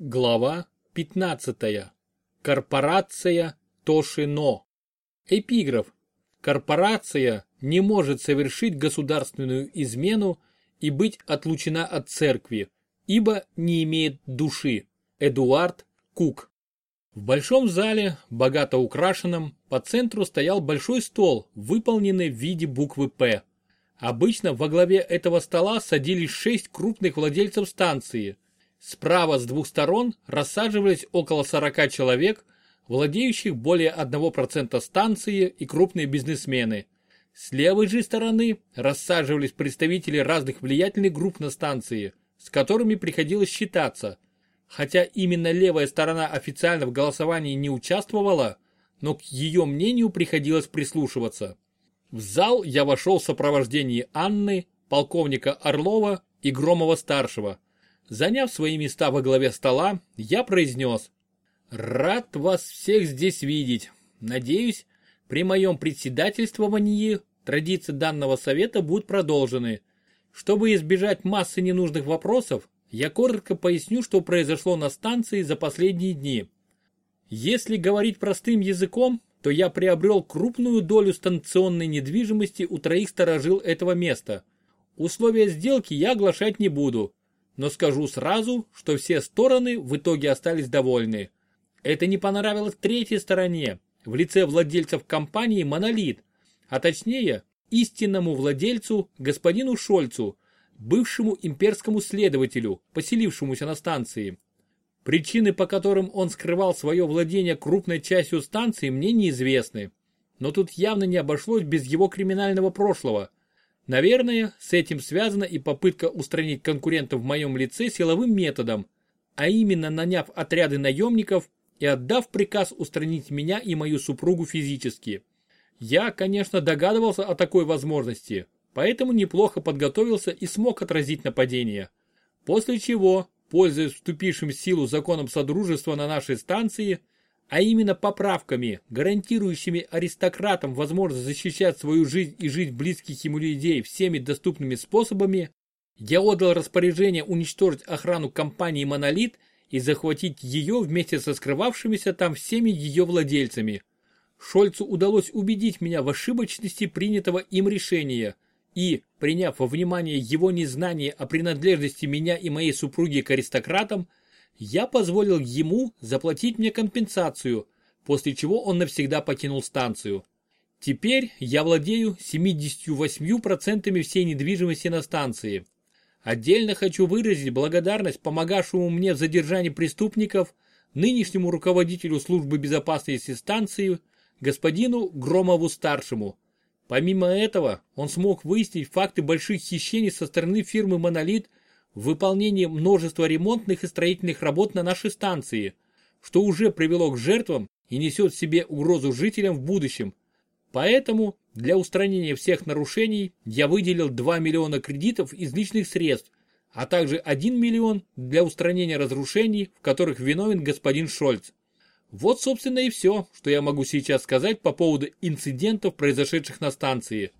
Глава 15. Корпорация Тошино. Эпиграф. Корпорация не может совершить государственную измену и быть отлучена от церкви, ибо не имеет души. Эдуард Кук. В большом зале, богато украшенном, по центру стоял большой стол, выполненный в виде буквы «П». Обычно во главе этого стола садились шесть крупных владельцев станции. Справа с двух сторон рассаживались около 40 человек, владеющих более 1% станции и крупные бизнесмены. С левой же стороны рассаживались представители разных влиятельных групп на станции, с которыми приходилось считаться. Хотя именно левая сторона официально в голосовании не участвовала, но к ее мнению приходилось прислушиваться. В зал я вошел в сопровождении Анны, полковника Орлова и Громова-старшего. Заняв свои места во главе стола, я произнес «Рад вас всех здесь видеть. Надеюсь, при моем председательствовании традиции данного совета будут продолжены. Чтобы избежать массы ненужных вопросов, я коротко поясню, что произошло на станции за последние дни. Если говорить простым языком, то я приобрел крупную долю станционной недвижимости у троих сторожил этого места. Условия сделки я оглашать не буду, но скажу сразу, что все стороны в итоге остались довольны. Это не понравилось третьей стороне, в лице владельцев компании «Монолит», а точнее, истинному владельцу, господину Шольцу, бывшему имперскому следователю, поселившемуся на станции. Причины, по которым он скрывал свое владение крупной частью станции, мне неизвестны. Но тут явно не обошлось без его криминального прошлого. Наверное, с этим связана и попытка устранить конкурента в моем лице силовым методом, а именно наняв отряды наемников и отдав приказ устранить меня и мою супругу физически. Я, конечно, догадывался о такой возможности, поэтому неплохо подготовился и смог отразить нападение. После чего пользуясь вступившим в силу законом Содружества на нашей станции, а именно поправками, гарантирующими аристократам возможность защищать свою жизнь и жизнь близких ему людей всеми доступными способами, я отдал распоряжение уничтожить охрану компании «Монолит» и захватить ее вместе со скрывавшимися там всеми ее владельцами. Шольцу удалось убедить меня в ошибочности принятого им решения – и, приняв во внимание его незнание о принадлежности меня и моей супруги к аристократам, я позволил ему заплатить мне компенсацию, после чего он навсегда покинул станцию. Теперь я владею 78% всей недвижимости на станции. Отдельно хочу выразить благодарность помогавшему мне в задержании преступников, нынешнему руководителю службы безопасности станции, господину Громову-старшему, Помимо этого, он смог выяснить факты больших хищений со стороны фирмы «Монолит» в выполнении множества ремонтных и строительных работ на нашей станции, что уже привело к жертвам и несет в себе угрозу жителям в будущем. Поэтому для устранения всех нарушений я выделил 2 миллиона кредитов из личных средств, а также 1 миллион для устранения разрушений, в которых виновен господин Шольц. Вот, собственно, и все, что я могу сейчас сказать по поводу инцидентов, произошедших на станции.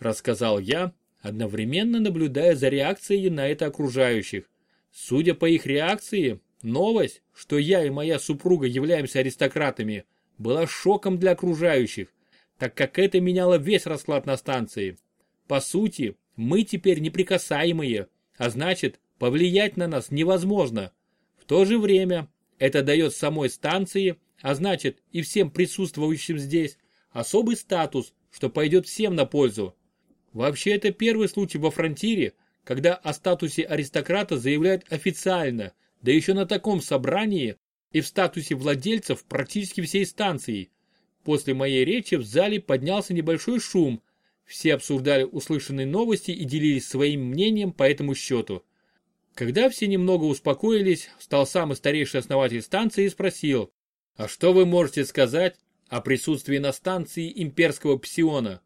Рассказал я, одновременно наблюдая за реакцией на это окружающих. Судя по их реакции, новость, что я и моя супруга являемся аристократами, была шоком для окружающих, так как это меняло весь расклад на станции. По сути, мы теперь неприкасаемые, а значит, повлиять на нас невозможно. В то же время это дает самой станции, а значит и всем присутствующим здесь, особый статус, что пойдет всем на пользу. Вообще это первый случай во фронтире, когда о статусе аристократа заявляют официально, да еще на таком собрании и в статусе владельцев практически всей станции. После моей речи в зале поднялся небольшой шум, все обсуждали услышанные новости и делились своим мнением по этому счету. Когда все немного успокоились, встал самый старейший основатель станции и спросил, «А что вы можете сказать о присутствии на станции имперского псиона?»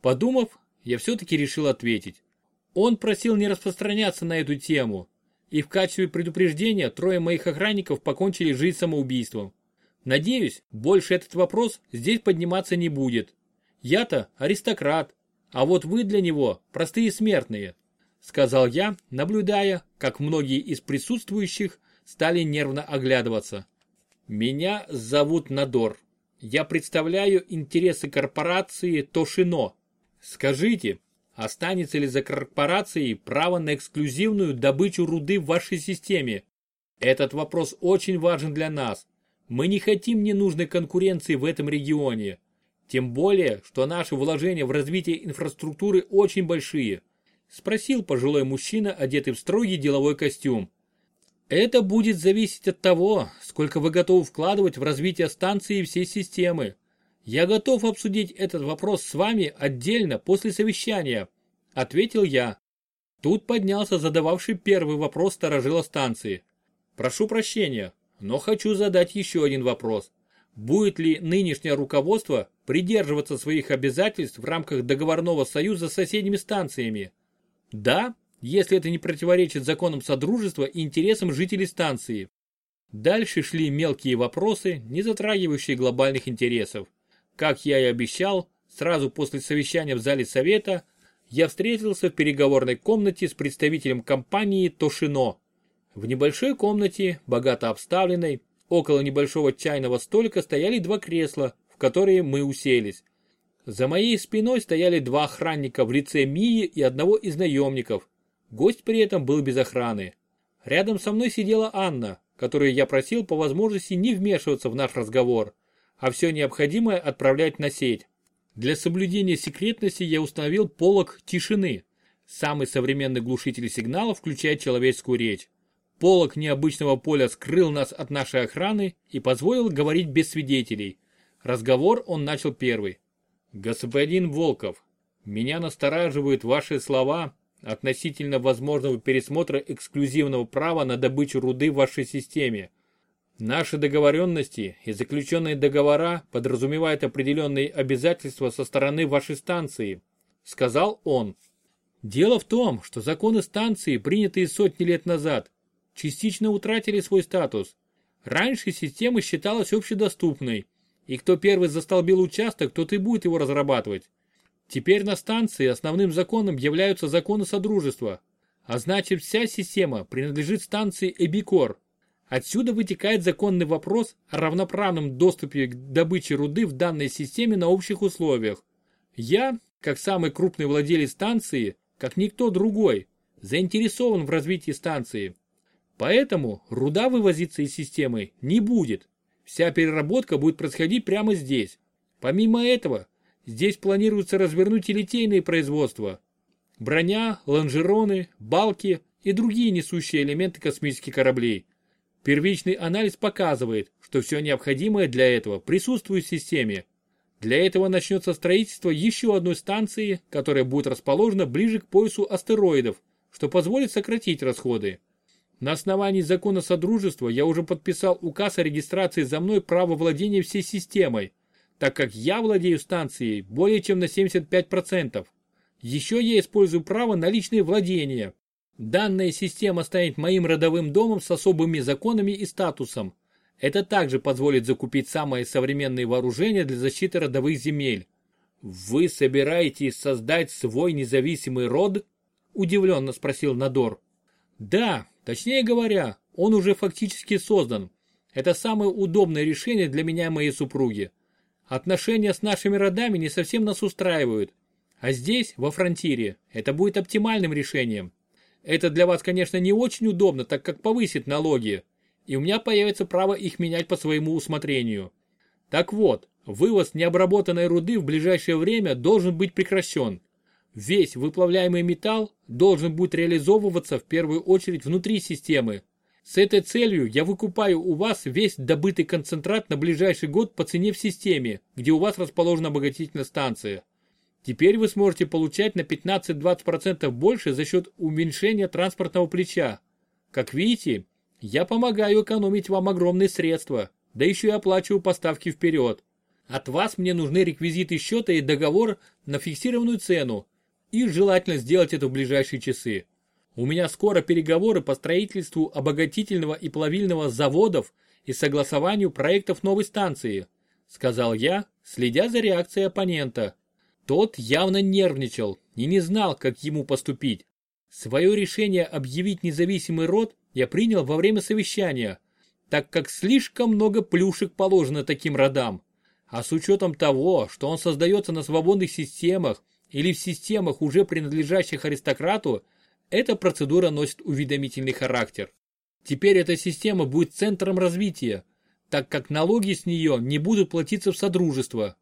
Подумав, я все-таки решил ответить. Он просил не распространяться на эту тему, и в качестве предупреждения трое моих охранников покончили жизнь самоубийством. Надеюсь, больше этот вопрос здесь подниматься не будет. Я-то аристократ, а вот вы для него простые смертные сказал я, наблюдая, как многие из присутствующих стали нервно оглядываться. Меня зовут Надор. Я представляю интересы корпорации Тошино. Скажите, останется ли за корпорацией право на эксклюзивную добычу руды в вашей системе? Этот вопрос очень важен для нас. Мы не хотим ненужной конкуренции в этом регионе. Тем более, что наши вложения в развитие инфраструктуры очень большие. Спросил пожилой мужчина, одетый в строгий деловой костюм. Это будет зависеть от того, сколько вы готовы вкладывать в развитие станции и всей системы. Я готов обсудить этот вопрос с вами отдельно после совещания, ответил я. Тут поднялся задававший первый вопрос сторожила станции. Прошу прощения, но хочу задать еще один вопрос. Будет ли нынешнее руководство придерживаться своих обязательств в рамках договорного союза с соседними станциями? Да если это не противоречит законам Содружества и интересам жителей станции. Дальше шли мелкие вопросы, не затрагивающие глобальных интересов. Как я и обещал, сразу после совещания в зале совета я встретился в переговорной комнате с представителем компании Тошино. В небольшой комнате, богато обставленной, около небольшого чайного столика стояли два кресла, в которые мы уселись. За моей спиной стояли два охранника в лице Мии и одного из наемников, Гость при этом был без охраны. Рядом со мной сидела Анна, которую я просил по возможности не вмешиваться в наш разговор, а все необходимое отправлять на сеть. Для соблюдения секретности я установил полог тишины. Самый современный глушитель сигналов включает человеческую речь. Полог необычного поля скрыл нас от нашей охраны и позволил говорить без свидетелей. Разговор он начал первый. «Господин Волков, меня настораживают ваши слова относительно возможного пересмотра эксклюзивного права на добычу руды в вашей системе. Наши договоренности и заключенные договора подразумевают определенные обязательства со стороны вашей станции, сказал он. Дело в том, что законы станции, принятые сотни лет назад, частично утратили свой статус. Раньше система считалась общедоступной, и кто первый застолбил участок, тот и будет его разрабатывать. Теперь на станции основным законом являются законы Содружества, а значит вся система принадлежит станции Эбикор. Отсюда вытекает законный вопрос о равноправном доступе к добыче руды в данной системе на общих условиях. Я, как самый крупный владелец станции, как никто другой, заинтересован в развитии станции. Поэтому руда вывозиться из системы не будет. Вся переработка будет происходить прямо здесь. Помимо этого, Здесь планируется развернуть и литейные производства. Броня, лонжероны, балки и другие несущие элементы космических кораблей. Первичный анализ показывает, что все необходимое для этого присутствует в системе. Для этого начнется строительство еще одной станции, которая будет расположена ближе к поясу астероидов, что позволит сократить расходы. На основании закона Содружества я уже подписал указ о регистрации за мной права владения всей системой, так как я владею станцией более чем на 75%. Еще я использую право на личные владения. Данная система станет моим родовым домом с особыми законами и статусом. Это также позволит закупить самые современные вооружения для защиты родовых земель. Вы собираетесь создать свой независимый род? Удивленно спросил Надор. Да, точнее говоря, он уже фактически создан. Это самое удобное решение для меня и моей супруги. Отношения с нашими родами не совсем нас устраивают. А здесь, во фронтире, это будет оптимальным решением. Это для вас, конечно, не очень удобно, так как повысит налоги, и у меня появится право их менять по своему усмотрению. Так вот, вывоз необработанной руды в ближайшее время должен быть прекращен. Весь выплавляемый металл должен будет реализовываться в первую очередь внутри системы, с этой целью я выкупаю у вас весь добытый концентрат на ближайший год по цене в системе, где у вас расположена обогатительная станция. Теперь вы сможете получать на 15-20% больше за счет уменьшения транспортного плеча. Как видите, я помогаю экономить вам огромные средства, да еще и оплачиваю поставки вперед. От вас мне нужны реквизиты счета и договор на фиксированную цену, и желательно сделать это в ближайшие часы. У меня скоро переговоры по строительству обогатительного и плавильного заводов и согласованию проектов новой станции, сказал я, следя за реакцией оппонента. Тот явно нервничал и не знал, как ему поступить. Свое решение объявить независимый род я принял во время совещания, так как слишком много плюшек положено таким родам. А с учетом того, что он создается на свободных системах или в системах, уже принадлежащих аристократу, эта процедура носит уведомительный характер. Теперь эта система будет центром развития, так как налоги с нее не будут платиться в Содружество.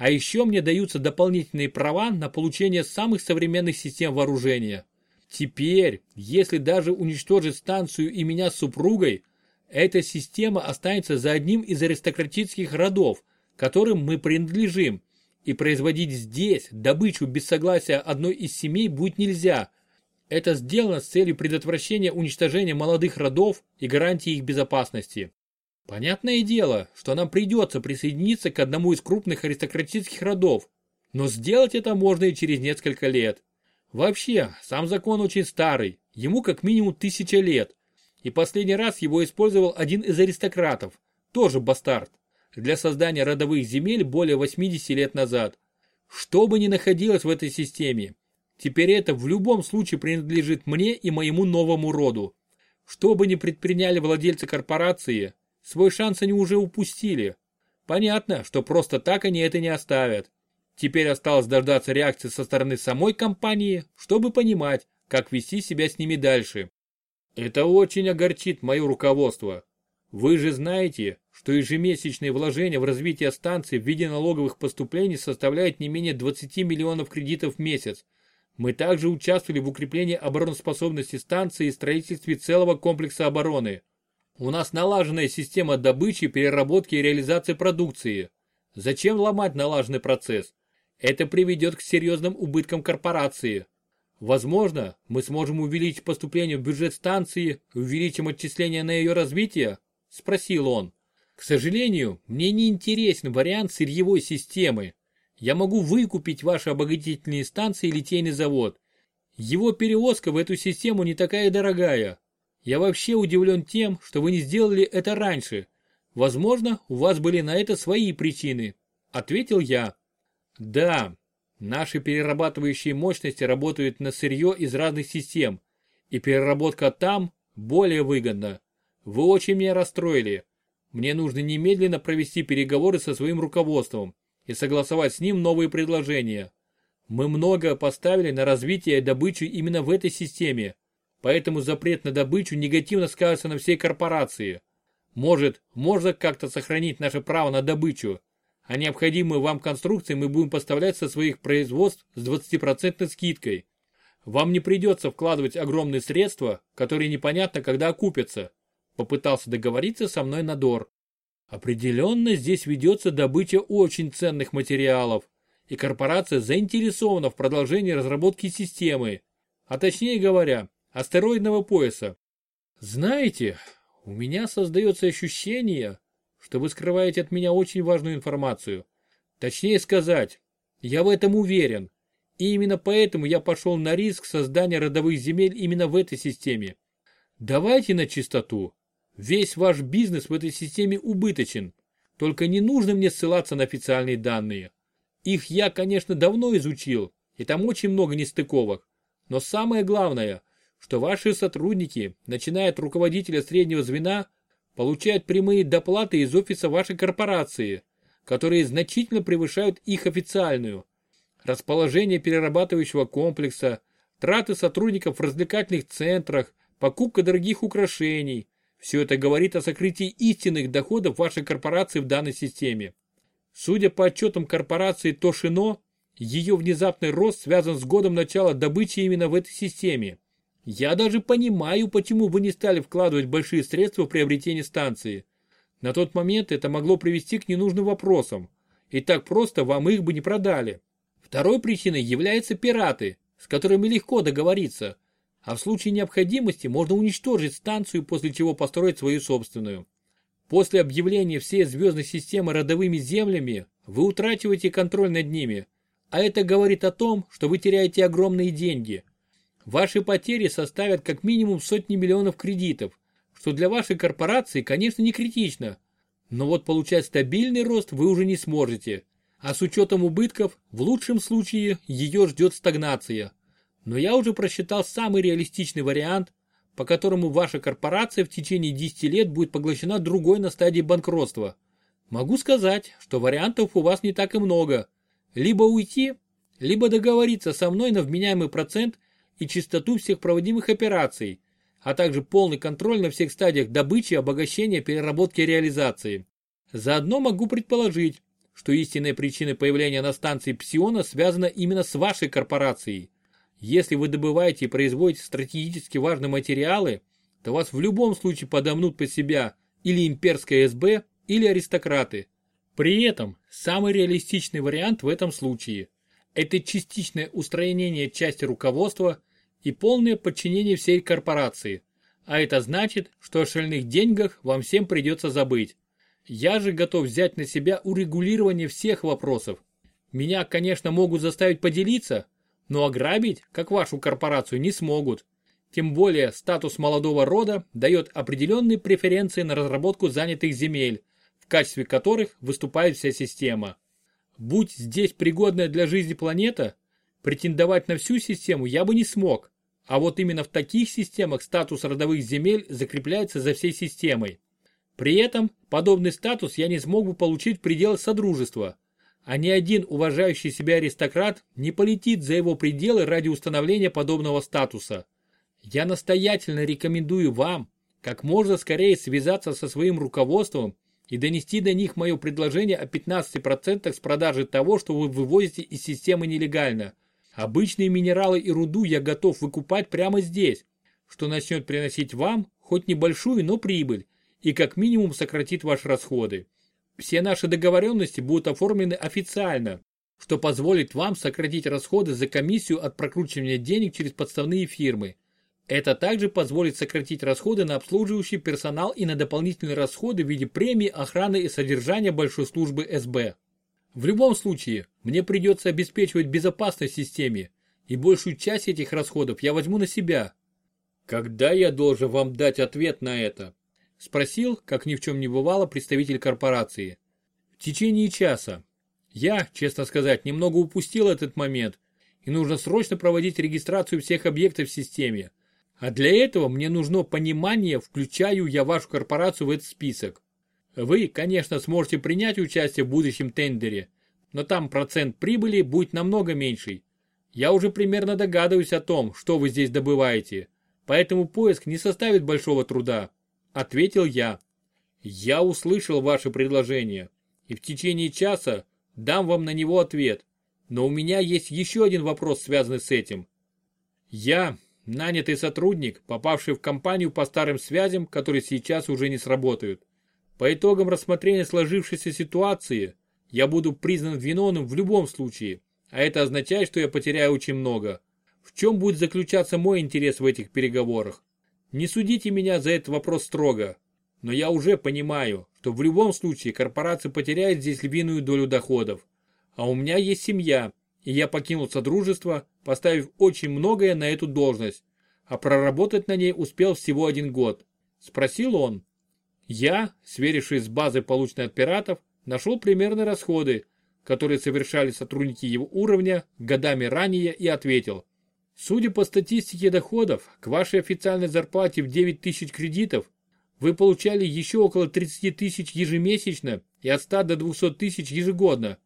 А еще мне даются дополнительные права на получение самых современных систем вооружения. Теперь, если даже уничтожить станцию и меня с супругой, эта система останется за одним из аристократических родов, которым мы принадлежим, и производить здесь добычу без согласия одной из семей будет нельзя. Это сделано с целью предотвращения уничтожения молодых родов и гарантии их безопасности. Понятное дело, что нам придется присоединиться к одному из крупных аристократических родов, но сделать это можно и через несколько лет. Вообще, сам закон очень старый, ему как минимум тысяча лет, и последний раз его использовал один из аристократов, тоже бастард, для создания родовых земель более 80 лет назад. Что бы ни находилось в этой системе, теперь это в любом случае принадлежит мне и моему новому роду. Что бы ни предприняли владельцы корпорации, свой шанс они уже упустили. Понятно, что просто так они это не оставят. Теперь осталось дождаться реакции со стороны самой компании, чтобы понимать, как вести себя с ними дальше. Это очень огорчит мое руководство. Вы же знаете, что ежемесячные вложения в развитие станции в виде налоговых поступлений составляют не менее 20 миллионов кредитов в месяц. Мы также участвовали в укреплении обороноспособности станции и строительстве целого комплекса обороны. У нас налаженная система добычи, переработки и реализации продукции. Зачем ломать налаженный процесс? Это приведет к серьезным убыткам корпорации. Возможно, мы сможем увеличить поступление в бюджет станции, увеличим отчисления на ее развитие? Спросил он. К сожалению, мне не интересен вариант сырьевой системы. Я могу выкупить ваши обогатительные станции и литейный завод. Его перевозка в эту систему не такая дорогая, я вообще удивлен тем, что вы не сделали это раньше. Возможно, у вас были на это свои причины. Ответил я. Да, наши перерабатывающие мощности работают на сырье из разных систем, и переработка там более выгодна. Вы очень меня расстроили. Мне нужно немедленно провести переговоры со своим руководством и согласовать с ним новые предложения. Мы много поставили на развитие и добычу именно в этой системе, Поэтому запрет на добычу негативно скажется на всей корпорации. Может, можно как-то сохранить наше право на добычу, а необходимые вам конструкции мы будем поставлять со своих производств с 20% скидкой. Вам не придется вкладывать огромные средства, которые непонятно когда окупятся. Попытался договориться со мной Надор. Определенно здесь ведется добыча очень ценных материалов, и корпорация заинтересована в продолжении разработки системы. А точнее говоря, астероидного пояса. Знаете, у меня создается ощущение, что вы скрываете от меня очень важную информацию. Точнее сказать, я в этом уверен. И именно поэтому я пошел на риск создания родовых земель именно в этой системе. Давайте на чистоту. Весь ваш бизнес в этой системе убыточен. Только не нужно мне ссылаться на официальные данные. Их я, конечно, давно изучил, и там очень много нестыковок. Но самое главное, что ваши сотрудники, начиная от руководителя среднего звена, получают прямые доплаты из офиса вашей корпорации, которые значительно превышают их официальную. Расположение перерабатывающего комплекса, траты сотрудников в развлекательных центрах, покупка дорогих украшений – все это говорит о сокрытии истинных доходов вашей корпорации в данной системе. Судя по отчетам корпорации Тошино, ее внезапный рост связан с годом начала добычи именно в этой системе. Я даже понимаю, почему вы не стали вкладывать большие средства в приобретение станции. На тот момент это могло привести к ненужным вопросам, и так просто вам их бы не продали. Второй причиной являются пираты, с которыми легко договориться, а в случае необходимости можно уничтожить станцию, после чего построить свою собственную. После объявления всей звездной системы родовыми землями вы утрачиваете контроль над ними, а это говорит о том, что вы теряете огромные деньги – Ваши потери составят как минимум сотни миллионов кредитов, что для вашей корпорации, конечно, не критично. Но вот получать стабильный рост вы уже не сможете. А с учетом убытков, в лучшем случае, ее ждет стагнация. Но я уже просчитал самый реалистичный вариант, по которому ваша корпорация в течение 10 лет будет поглощена другой на стадии банкротства. Могу сказать, что вариантов у вас не так и много. Либо уйти, либо договориться со мной на вменяемый процент и частоту всех проводимых операций, а также полный контроль на всех стадиях добычи, обогащения, переработки и реализации. Заодно могу предположить, что истинная причина появления на станции Псиона связана именно с вашей корпорацией. Если вы добываете и производите стратегически важные материалы, то вас в любом случае подомнут под себя или имперское СБ, или аристократы. При этом самый реалистичный вариант в этом случае – это частичное устранение части руководства и полное подчинение всей корпорации. А это значит, что о шальных деньгах вам всем придется забыть. Я же готов взять на себя урегулирование всех вопросов. Меня, конечно, могут заставить поделиться, но ограбить, как вашу корпорацию, не смогут. Тем более статус молодого рода дает определенные преференции на разработку занятых земель, в качестве которых выступает вся система. Будь здесь пригодная для жизни планета, претендовать на всю систему я бы не смог, а вот именно в таких системах статус родовых земель закрепляется за всей системой. При этом подобный статус я не смог бы получить в пределах Содружества, а ни один уважающий себя аристократ не полетит за его пределы ради установления подобного статуса. Я настоятельно рекомендую вам как можно скорее связаться со своим руководством и донести до них мое предложение о 15% с продажи того, что вы вывозите из системы нелегально. Обычные минералы и руду я готов выкупать прямо здесь, что начнет приносить вам хоть небольшую, но прибыль, и как минимум сократит ваши расходы. Все наши договоренности будут оформлены официально, что позволит вам сократить расходы за комиссию от прокручивания денег через подставные фирмы. Это также позволит сократить расходы на обслуживающий персонал и на дополнительные расходы в виде премии, охраны и содержания большой службы СБ. В любом случае, мне придется обеспечивать безопасность системе, и большую часть этих расходов я возьму на себя. Когда я должен вам дать ответ на это? Спросил, как ни в чем не бывало, представитель корпорации. В течение часа. Я, честно сказать, немного упустил этот момент, и нужно срочно проводить регистрацию всех объектов в системе. А для этого мне нужно понимание, включаю я вашу корпорацию в этот список. Вы, конечно, сможете принять участие в будущем тендере, но там процент прибыли будет намного меньший. Я уже примерно догадываюсь о том, что вы здесь добываете, поэтому поиск не составит большого труда. Ответил я. Я услышал ваше предложение и в течение часа дам вам на него ответ. Но у меня есть еще один вопрос, связанный с этим. Я нанятый сотрудник, попавший в компанию по старым связям, которые сейчас уже не сработают. По итогам рассмотрения сложившейся ситуации я буду признан виновным в любом случае, а это означает, что я потеряю очень много. В чем будет заключаться мой интерес в этих переговорах? Не судите меня за этот вопрос строго, но я уже понимаю, что в любом случае корпорация потеряет здесь львиную долю доходов. А у меня есть семья, и я покинул Содружество, поставив очень многое на эту должность, а проработать на ней успел всего один год. Спросил он. Я, сверившись с базой полученной от пиратов, нашел примерные расходы, которые совершали сотрудники его уровня годами ранее и ответил. Судя по статистике доходов, к вашей официальной зарплате в 9 тысяч кредитов вы получали еще около 30 тысяч ежемесячно и от 100 до 200 тысяч ежегодно.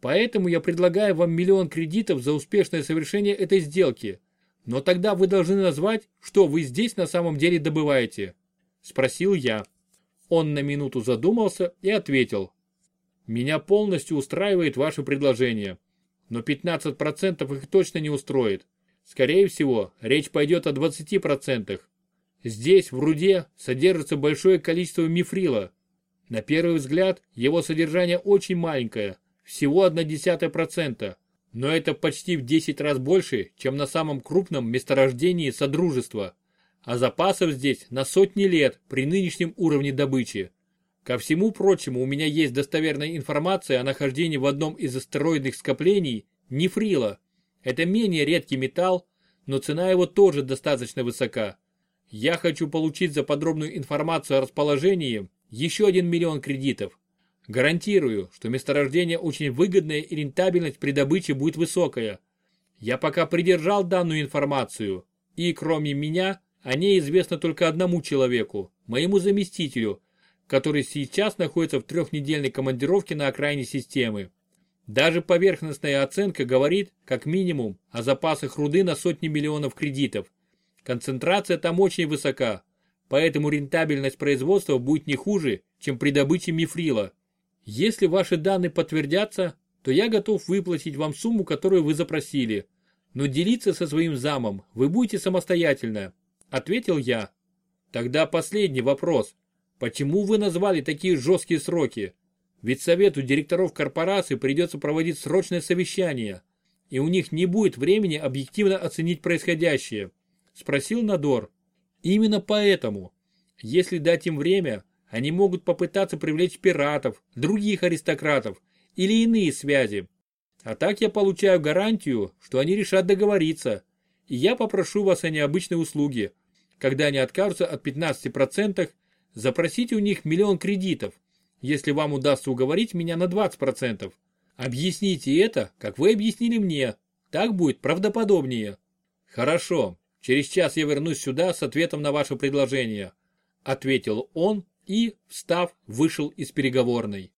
Поэтому я предлагаю вам миллион кредитов за успешное совершение этой сделки. Но тогда вы должны назвать, что вы здесь на самом деле добываете. Спросил я. Он на минуту задумался и ответил. Меня полностью устраивает ваше предложение. Но 15% их точно не устроит. Скорее всего, речь пойдет о 20%. Здесь, в руде, содержится большое количество мифрила. На первый взгляд, его содержание очень маленькое, всего 0,1%, но это почти в 10 раз больше, чем на самом крупном месторождении Содружества. А запасов здесь на сотни лет при нынешнем уровне добычи. Ко всему прочему, у меня есть достоверная информация о нахождении в одном из астероидных скоплений нефрила, это менее редкий металл, но цена его тоже достаточно высока. Я хочу получить за подробную информацию о расположении еще один миллион кредитов. Гарантирую, что месторождение очень выгодное и рентабельность при добыче будет высокая. Я пока придержал данную информацию, и кроме меня, О ней известно только одному человеку, моему заместителю, который сейчас находится в трехнедельной командировке на окраине системы. Даже поверхностная оценка говорит, как минимум, о запасах руды на сотни миллионов кредитов. Концентрация там очень высока, поэтому рентабельность производства будет не хуже, чем при добыче мифрила. Если ваши данные подтвердятся, то я готов выплатить вам сумму, которую вы запросили. Но делиться со своим замом вы будете самостоятельно, ответил я. Тогда последний вопрос. Почему вы назвали такие жесткие сроки? Ведь совету директоров корпорации придется проводить срочное совещание, и у них не будет времени объективно оценить происходящее. Спросил Надор. Именно поэтому, если дать им время, они могут попытаться привлечь пиратов, других аристократов или иные связи. А так я получаю гарантию, что они решат договориться, и я попрошу вас о необычной услуге. Когда они откажутся от 15%, запросите у них миллион кредитов, если вам удастся уговорить меня на 20%. Объясните это, как вы объяснили мне. Так будет правдоподобнее. Хорошо, через час я вернусь сюда с ответом на ваше предложение. Ответил он и, встав, вышел из переговорной.